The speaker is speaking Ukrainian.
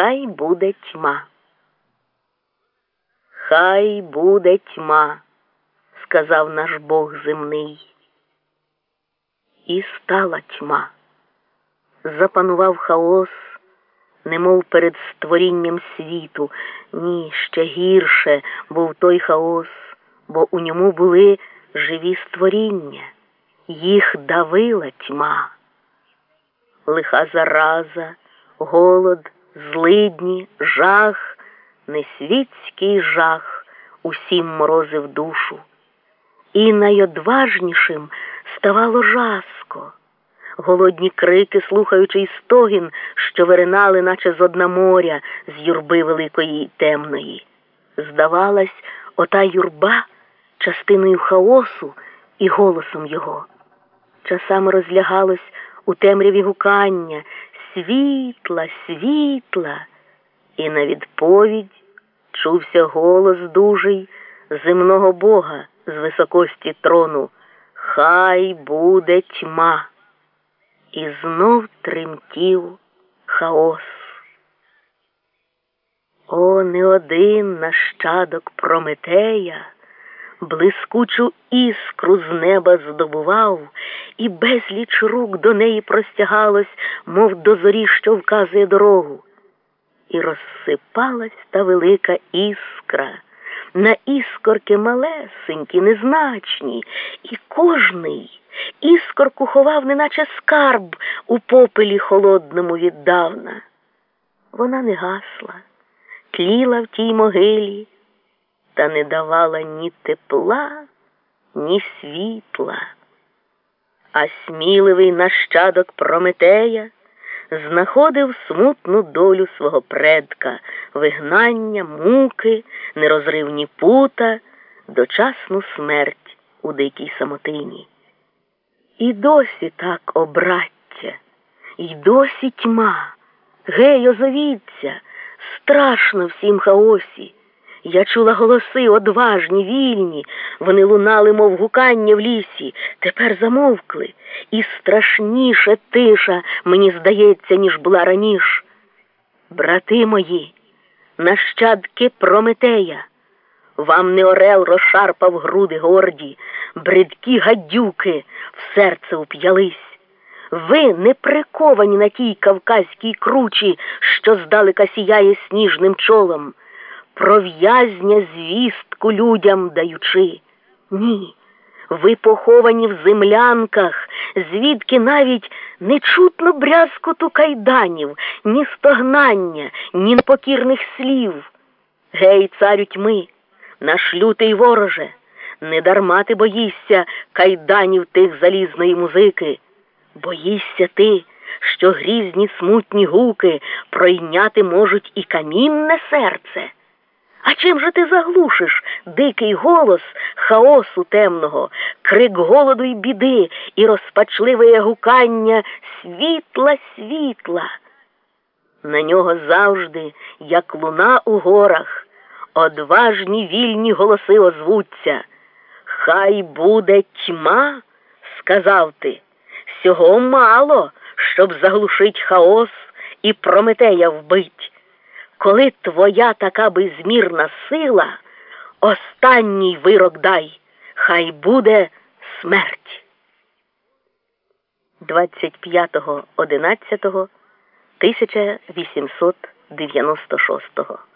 хай буде тьма. Хай буде тьма, сказав наш Бог земний. І стала тьма. Запанував хаос, немов перед створінням світу. Ні, ще гірше був той хаос, бо у ньому були живі створіння, їх давила тьма. Лиха зараза, голод, злидні, жах, несвітський жах усім морозив душу. І найодважнішим ставало жаско. Голодні крики, слухаючи стогін, що виринали, наче з одна моря, з юрби великої й темної. Здавалась, ота юрба частиною хаосу і голосом його. Часами розлягалось у темряві гукання світла, світла, і на відповідь чувся голос дужий земного Бога з високості трону. Хай буде тьма. І знов тремтів хаос. О, не один нащадок Прометея блискучу іскру з неба здобував, і безліч рук до неї простягалось, мов до зорі, що вказує дорогу. І розсипалась та велика іскра, на іскорки малесенькі, незначні, і кожний іскорку ховав, неначе скарб у попелі холодному віддавна. Вона не гасла, тліла в тій могилі та не давала ні тепла, ні світла. А сміливий нащадок Прометея знаходив смутну долю свого предка, вигнання, муки, нерозривні пута, дочасну смерть у дикій самотині. І досі так обраття, і досі тьма. Гей, озовіться, страшно всім хаосі. Я чула голоси одважні, вільні, вони лунали, мов гукання в лісі, тепер замовкли, і страшніше тиша, мені здається, ніж була раніш. Брати мої, нащадки Прометея, вам не орел розшарпав груди горді, бридкі гадюки в серце уп'ялись. Ви не приковані на тій кавказькій кручі, що здалека сіяє сніжним чолом про в'язня звістку людям даючи. Ні, ви поховані в землянках, звідки навіть не чутно брязкоту кайданів, ні стогнання, ні непокірних слів. Гей, царю тьми, наш лютий вороже, не дарма ти боїшся кайданів тих залізної музики. Боїшся ти, що грізні смутні гуки пройняти можуть і камінне серце. А чим же ти заглушиш дикий голос хаосу темного, крик голоду й біди і розпачливе гукання світла, світла? На нього завжди, як луна у горах, одважні вільні голоси озвуться. Хай буде тьма, сказав ти, сього мало, щоб заглушить хаос і Прометея вбить коли твоя така безмірна сила, останній вирок дай, хай буде смерть. 25.11.1896